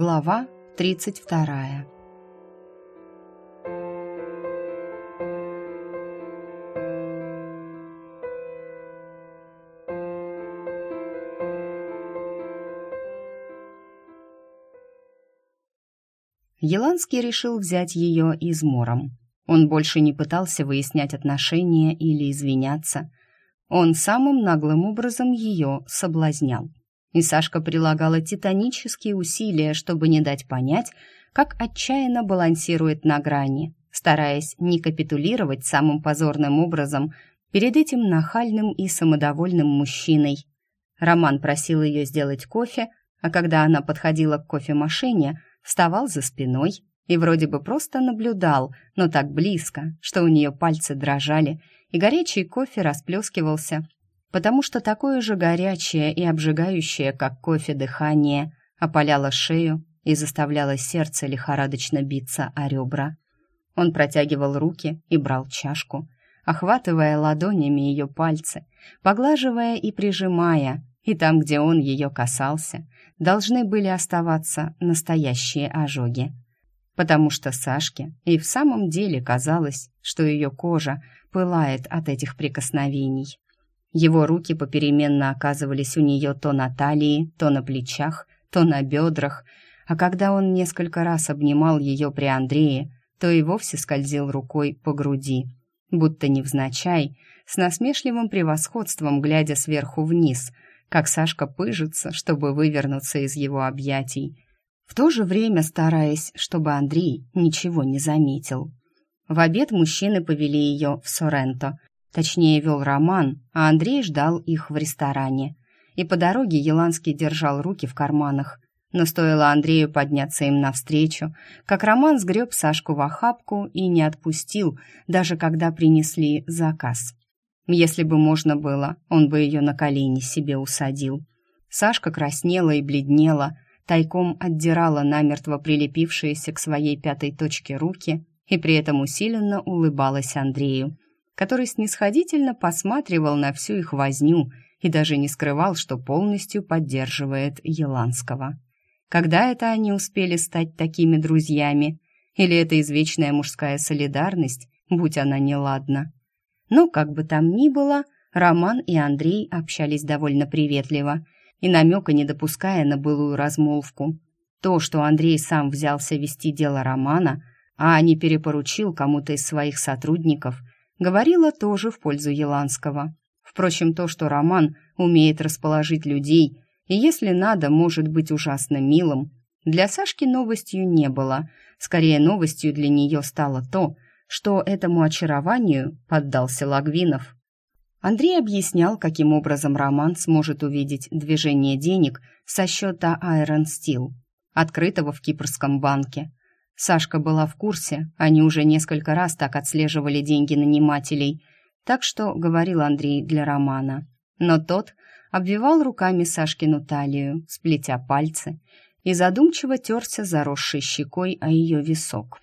Глава 32 Еланский решил взять ее измором. Он больше не пытался выяснять отношения или извиняться. Он самым наглым образом ее соблазнял. И Сашка прилагала титанические усилия, чтобы не дать понять, как отчаянно балансирует на грани, стараясь не капитулировать самым позорным образом перед этим нахальным и самодовольным мужчиной. Роман просил ее сделать кофе, а когда она подходила к кофемашине, вставал за спиной и вроде бы просто наблюдал, но так близко, что у нее пальцы дрожали, и горячий кофе расплескивался, потому что такое же горячее и обжигающее, как кофе, дыхание опаляло шею и заставляло сердце лихорадочно биться о ребра. Он протягивал руки и брал чашку, охватывая ладонями ее пальцы, поглаживая и прижимая, и там, где он ее касался, должны были оставаться настоящие ожоги. Потому что Сашке и в самом деле казалось, что ее кожа пылает от этих прикосновений. Его руки попеременно оказывались у нее то на талии, то на плечах, то на бедрах, а когда он несколько раз обнимал ее при Андрее, то и вовсе скользил рукой по груди, будто невзначай, с насмешливым превосходством глядя сверху вниз — как Сашка пыжится, чтобы вывернуться из его объятий, в то же время стараясь, чтобы Андрей ничего не заметил. В обед мужчины повели ее в Соренто, точнее вел Роман, а Андрей ждал их в ресторане. И по дороге Еланский держал руки в карманах, но стоило Андрею подняться им навстречу, как Роман сгреб Сашку в охапку и не отпустил, даже когда принесли заказ. Если бы можно было, он бы ее на колени себе усадил. Сашка краснела и бледнела, тайком отдирала намертво прилепившиеся к своей пятой точке руки и при этом усиленно улыбалась Андрею, который снисходительно посматривал на всю их возню и даже не скрывал, что полностью поддерживает Еланского. Когда это они успели стать такими друзьями? Или это извечная мужская солидарность, будь она неладна? Но, как бы там ни было, Роман и Андрей общались довольно приветливо и намека не допуская на былую размолвку. То, что Андрей сам взялся вести дело Романа, а не перепоручил кому-то из своих сотрудников, говорило тоже в пользу Еланского. Впрочем, то, что Роман умеет расположить людей и, если надо, может быть ужасно милым, для Сашки новостью не было. Скорее, новостью для нее стало то, что этому очарованию поддался Лагвинов. Андрей объяснял, каким образом Роман сможет увидеть движение денег со счета Iron Steel, открытого в Кипрском банке. Сашка была в курсе, они уже несколько раз так отслеживали деньги нанимателей, так что говорил Андрей для Романа. Но тот обвивал руками Сашкину талию, сплетя пальцы, и задумчиво терся заросшей щекой о ее висок.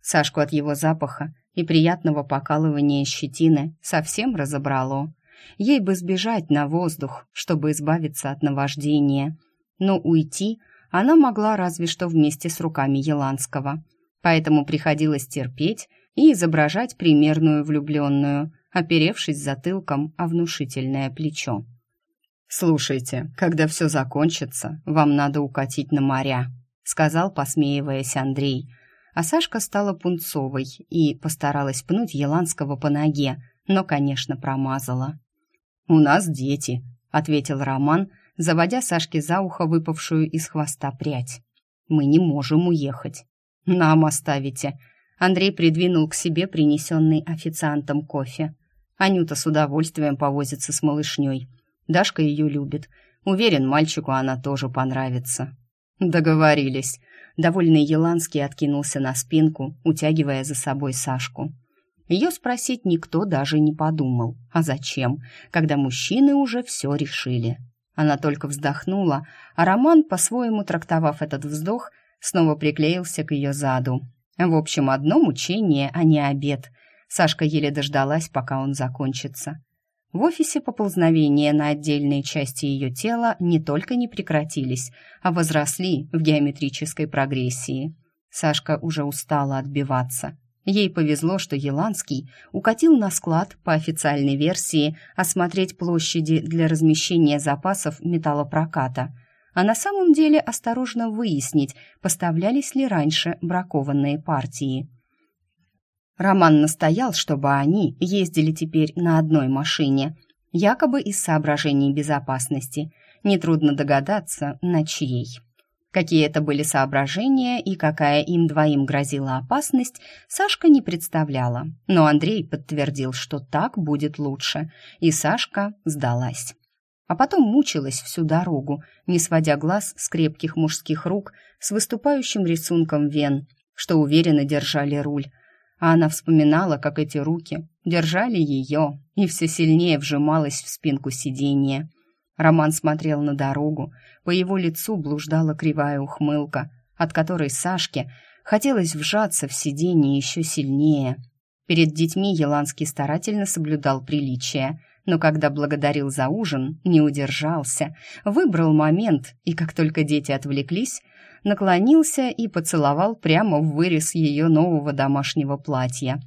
Сашку от его запаха и приятного покалывания щетины совсем разобрало. Ей бы сбежать на воздух, чтобы избавиться от наваждения. Но уйти она могла разве что вместе с руками Еланского. Поэтому приходилось терпеть и изображать примерную влюбленную, оперевшись затылком о внушительное плечо. «Слушайте, когда все закончится, вам надо укатить на моря», сказал, посмеиваясь Андрей – а Сашка стала пунцовой и постаралась пнуть Еланского по ноге, но, конечно, промазала. «У нас дети», — ответил Роман, заводя Сашке за ухо выпавшую из хвоста прядь. «Мы не можем уехать». «Нам оставите». Андрей придвинул к себе принесенный официантом кофе. Анюта с удовольствием повозится с малышней. Дашка ее любит. Уверен, мальчику она тоже понравится. Договорились. Довольный Еланский откинулся на спинку, утягивая за собой Сашку. Ее спросить никто даже не подумал. А зачем, когда мужчины уже все решили? Она только вздохнула, а Роман, по-своему трактовав этот вздох, снова приклеился к ее заду. В общем, одно мучение, а не обед. Сашка еле дождалась, пока он закончится. В офисе поползновения на отдельные части ее тела не только не прекратились, а возросли в геометрической прогрессии. Сашка уже устала отбиваться. Ей повезло, что Еланский укатил на склад по официальной версии осмотреть площади для размещения запасов металлопроката, а на самом деле осторожно выяснить, поставлялись ли раньше бракованные партии. Роман настоял, чтобы они ездили теперь на одной машине, якобы из соображений безопасности. Нетрудно догадаться, на чьей. Какие это были соображения и какая им двоим грозила опасность, Сашка не представляла. Но Андрей подтвердил, что так будет лучше, и Сашка сдалась. А потом мучилась всю дорогу, не сводя глаз с крепких мужских рук с выступающим рисунком вен, что уверенно держали руль, а она вспоминала, как эти руки держали ее и все сильнее вжималась в спинку сиденья. Роман смотрел на дорогу, по его лицу блуждала кривая ухмылка, от которой Сашке хотелось вжаться в сиденье еще сильнее. Перед детьми Еланский старательно соблюдал приличие, но когда благодарил за ужин, не удержался, выбрал момент, и как только дети отвлеклись, наклонился и поцеловал прямо в вырез ее нового домашнего платья.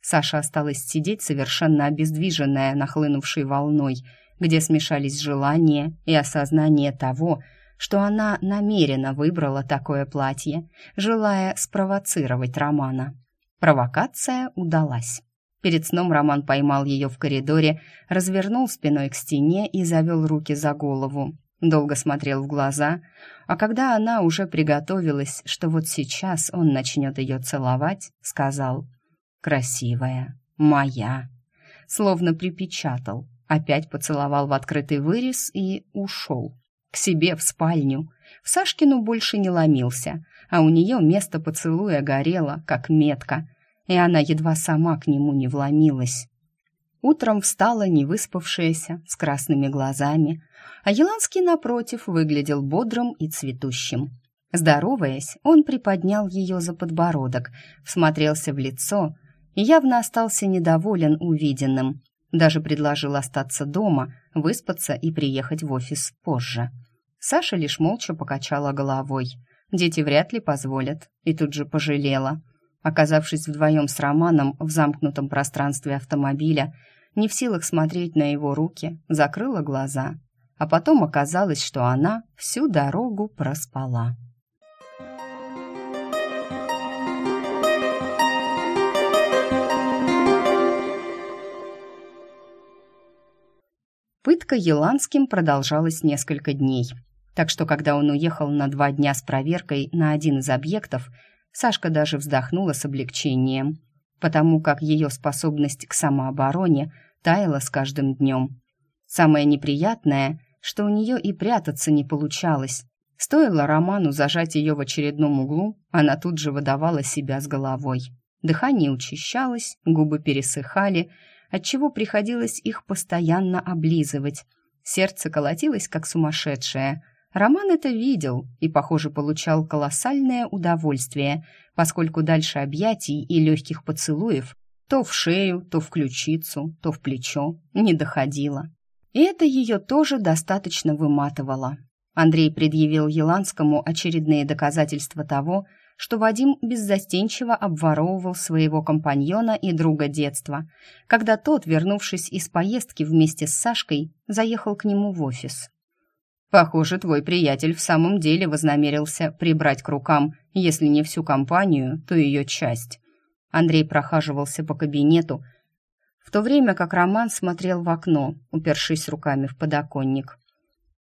Саша осталась сидеть совершенно обездвиженная нахлынувшей волной, где смешались желание и осознание того, что она намеренно выбрала такое платье, желая спровоцировать Романа. Провокация удалась. Перед сном Роман поймал ее в коридоре, развернул спиной к стене и завел руки за голову. Долго смотрел в глаза, а когда она уже приготовилась, что вот сейчас он начнет ее целовать, сказал «Красивая, моя», словно припечатал, опять поцеловал в открытый вырез и ушел. К себе в спальню. В Сашкину больше не ломился, а у нее место поцелуя горело, как метка, и она едва сама к нему не вломилась. Утром встала невыспавшаяся, с красными глазами, а Еланский, напротив, выглядел бодрым и цветущим. Здороваясь, он приподнял ее за подбородок, всмотрелся в лицо и явно остался недоволен увиденным. Даже предложил остаться дома, выспаться и приехать в офис позже. Саша лишь молча покачала головой. Дети вряд ли позволят, и тут же пожалела. Оказавшись вдвоем с Романом в замкнутом пространстве автомобиля, не в силах смотреть на его руки, закрыла глаза. А потом оказалось, что она всю дорогу проспала. Пытка Еланским продолжалась несколько дней. Так что, когда он уехал на два дня с проверкой на один из объектов, Сашка даже вздохнула с облегчением, потому как ее способность к самообороне таяла с каждым днем. Самое неприятное, что у нее и прятаться не получалось. Стоило Роману зажать ее в очередном углу, она тут же выдавала себя с головой. Дыхание учащалось, губы пересыхали, отчего приходилось их постоянно облизывать. Сердце колотилось, как сумасшедшее. Роман это видел и, похоже, получал колоссальное удовольствие, поскольку дальше объятий и легких поцелуев то в шею, то в ключицу, то в плечо, не доходило. И это ее тоже достаточно выматывало. Андрей предъявил Еланскому очередные доказательства того, что Вадим беззастенчиво обворовывал своего компаньона и друга детства, когда тот, вернувшись из поездки вместе с Сашкой, заехал к нему в офис. «Похоже, твой приятель в самом деле вознамерился прибрать к рукам, если не всю компанию, то ее часть. Андрей прохаживался по кабинету, в то время как Роман смотрел в окно, упершись руками в подоконник.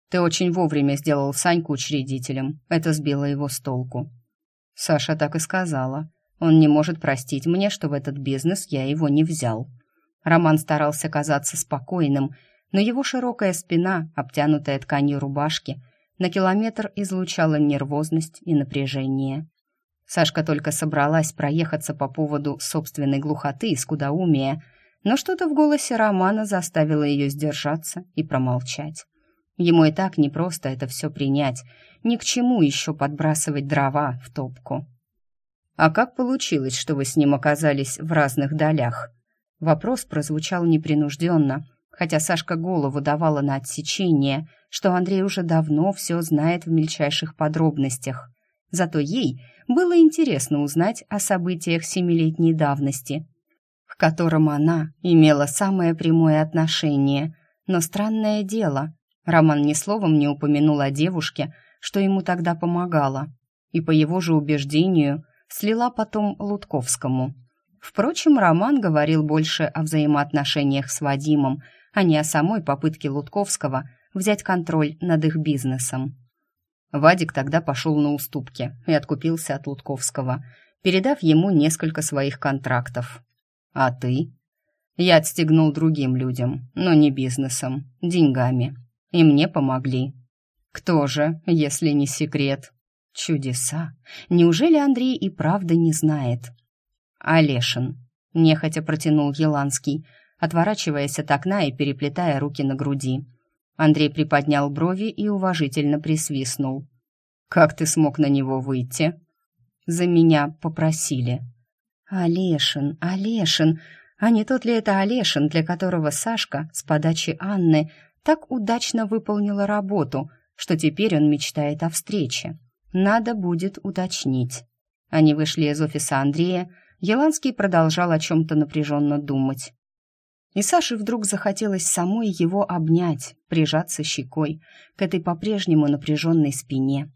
«Ты очень вовремя сделал Саньку учредителем. Это сбило его с толку». Саша так и сказала. «Он не может простить мне, что в этот бизнес я его не взял». Роман старался казаться спокойным, но его широкая спина, обтянутая тканью рубашки, на километр излучала нервозность и напряжение. Сашка только собралась проехаться по поводу собственной глухоты и скудоумия, но что-то в голосе Романа заставило ее сдержаться и промолчать. Ему и так непросто это все принять, ни к чему еще подбрасывать дрова в топку. «А как получилось, что вы с ним оказались в разных долях?» Вопрос прозвучал непринужденно, хотя Сашка голову давала на отсечение, что Андрей уже давно все знает в мельчайших подробностях. Зато ей было интересно узнать о событиях семилетней давности, к которым она имела самое прямое отношение. Но странное дело, Роман ни словом не упомянул о девушке, что ему тогда помогала, и по его же убеждению слила потом Лутковскому. Впрочем, Роман говорил больше о взаимоотношениях с Вадимом, а не о самой попытке Лутковского взять контроль над их бизнесом. Вадик тогда пошел на уступки и откупился от Лутковского, передав ему несколько своих контрактов. «А ты?» «Я отстегнул другим людям, но не бизнесом, деньгами. И мне помогли. Кто же, если не секрет?» «Чудеса! Неужели Андрей и правда не знает?» «Олешин», — нехотя протянул Еланский, отворачиваясь от окна и переплетая руки на груди. Андрей приподнял брови и уважительно присвистнул. «Как ты смог на него выйти?» «За меня попросили». «Олешин, Олешин! А не тот ли это Олешин, для которого Сашка с подачи Анны так удачно выполнила работу, что теперь он мечтает о встрече? Надо будет уточнить». Они вышли из офиса Андрея, Еланский продолжал о чем-то напряженно думать. И Саше вдруг захотелось самой его обнять, прижаться щекой к этой по-прежнему напряженной спине.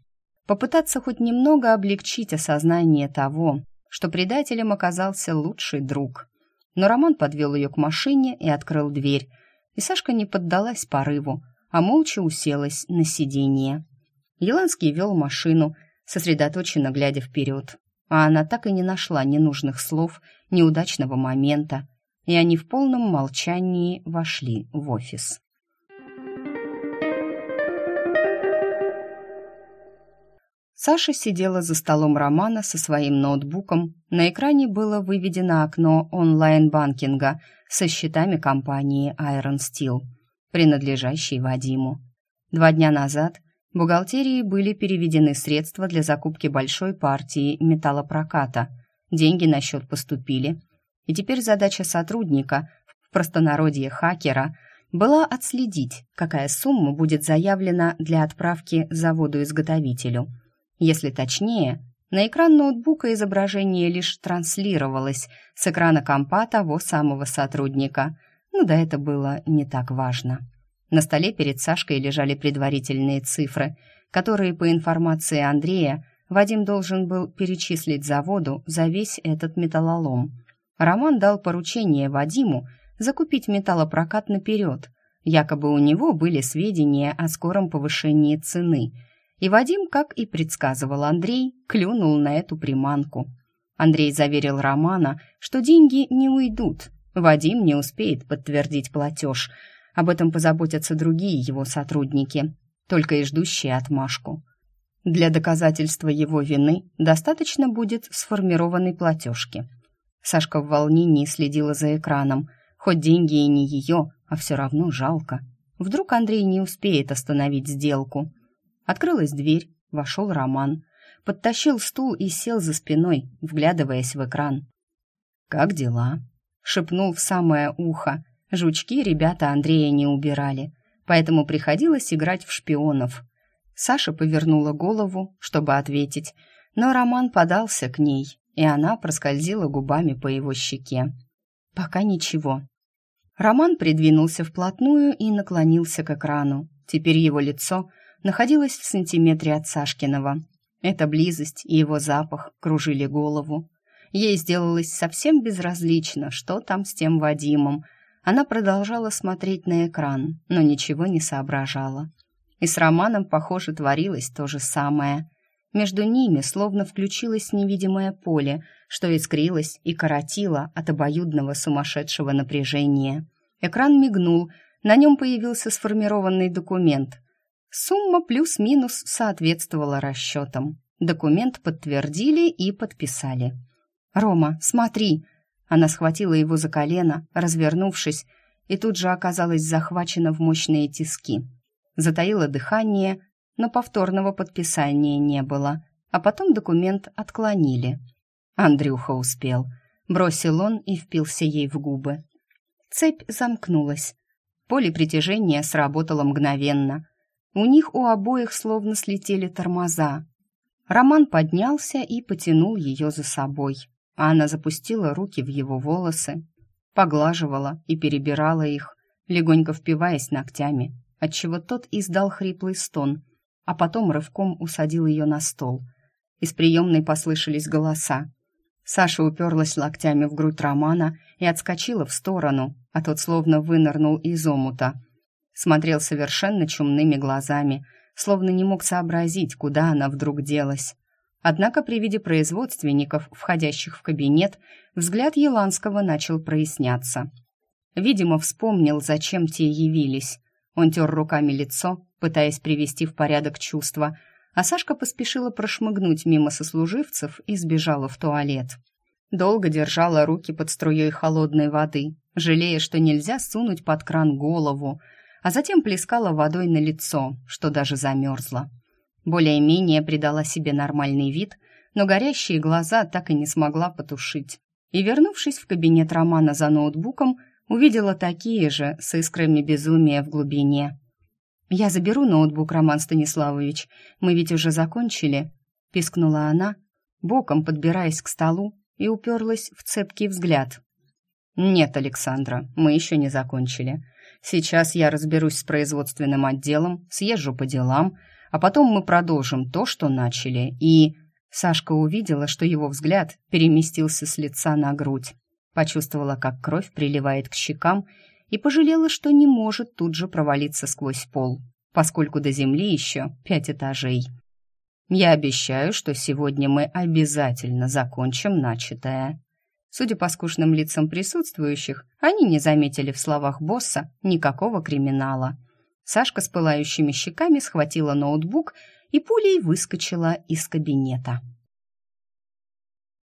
Попытаться хоть немного облегчить осознание того, что предателем оказался лучший друг. Но Роман подвел ее к машине и открыл дверь, и Сашка не поддалась порыву, а молча уселась на сиденье. Еланский вел машину, сосредоточенно глядя вперед, а она так и не нашла ненужных слов, неудачного момента, и они в полном молчании вошли в офис. Саша сидела за столом Романа со своим ноутбуком. На экране было выведено окно онлайн-банкинга со счетами компании Iron Steel, принадлежащей Вадиму. Два дня назад бухгалтерии были переведены средства для закупки большой партии металлопроката. Деньги на счет поступили, и теперь задача сотрудника, в простонародье хакера, была отследить, какая сумма будет заявлена для отправки заводу-изготовителю. Если точнее, на экран ноутбука изображение лишь транслировалось с экрана компа того самого сотрудника. Ну да это было не так важно. На столе перед Сашкой лежали предварительные цифры, которые, по информации Андрея, Вадим должен был перечислить заводу за весь этот металлолом – Роман дал поручение Вадиму закупить металлопрокат наперед. Якобы у него были сведения о скором повышении цены. И Вадим, как и предсказывал Андрей, клюнул на эту приманку. Андрей заверил Романа, что деньги не уйдут. Вадим не успеет подтвердить платеж. Об этом позаботятся другие его сотрудники, только и ждущие отмашку. Для доказательства его вины достаточно будет сформированной платежки – Сашка в волнении следила за экраном. Хоть деньги и не ее, а все равно жалко. Вдруг Андрей не успеет остановить сделку. Открылась дверь, вошел Роман. Подтащил стул и сел за спиной, вглядываясь в экран. «Как дела?» — шепнул в самое ухо. Жучки ребята Андрея не убирали, поэтому приходилось играть в шпионов. Саша повернула голову, чтобы ответить, но Роман подался к ней, и она проскользила губами по его щеке. «Пока ничего». Роман придвинулся вплотную и наклонился к экрану. Теперь его лицо находилось в сантиметре от Сашкиного. Эта близость и его запах кружили голову. Ей сделалось совсем безразлично, что там с тем Вадимом. Она продолжала смотреть на экран, но ничего не соображала. И с Романом, похоже, творилось то же самое. Между ними словно включилось невидимое поле, что искрилось и коротило от обоюдного сумасшедшего напряжения. Экран мигнул, на нем появился сформированный документ. Сумма плюс-минус соответствовала расчетам. Документ подтвердили и подписали. «Рома, смотри!» Она схватила его за колено, развернувшись, и тут же оказалась захвачена в мощные тиски. Затаила дыхание, но повторного подписания не было, а потом документ отклонили. Андрюха успел. Бросил он и впился ей в губы. Цепь замкнулась. Поле притяжения сработало мгновенно. У них у обоих словно слетели тормоза. Роман поднялся и потянул ее за собой, а она запустила руки в его волосы, поглаживала и перебирала их, легонько впиваясь ногтями, отчего тот издал хриплый стон, а потом рывком усадил ее на стол. Из приемной послышались голоса. Саша уперлась локтями в грудь Романа и отскочила в сторону, а тот словно вынырнул из омута. Смотрел совершенно чумными глазами, словно не мог сообразить, куда она вдруг делась. Однако при виде производственников, входящих в кабинет, взгляд Еланского начал проясняться. Видимо, вспомнил, зачем те явились. Он тер руками лицо, пытаясь привести в порядок чувства, а Сашка поспешила прошмыгнуть мимо сослуживцев и сбежала в туалет. Долго держала руки под струей холодной воды, жалея, что нельзя сунуть под кран голову, а затем плескала водой на лицо, что даже замерзло. Более-менее придала себе нормальный вид, но горящие глаза так и не смогла потушить. И, вернувшись в кабинет Романа за ноутбуком, увидела такие же с искрами безумия в глубине. «Я заберу ноутбук, Роман Станиславович. Мы ведь уже закончили», — пискнула она, боком подбираясь к столу и уперлась в цепкий взгляд. «Нет, Александра, мы еще не закончили. Сейчас я разберусь с производственным отделом, съезжу по делам, а потом мы продолжим то, что начали, и...» Сашка увидела, что его взгляд переместился с лица на грудь. Почувствовала, как кровь приливает к щекам, и пожалела, что не может тут же провалиться сквозь пол, поскольку до земли еще пять этажей. Я обещаю, что сегодня мы обязательно закончим начатое. Судя по скучным лицам присутствующих, они не заметили в словах босса никакого криминала. Сашка с пылающими щеками схватила ноутбук и пулей выскочила из кабинета.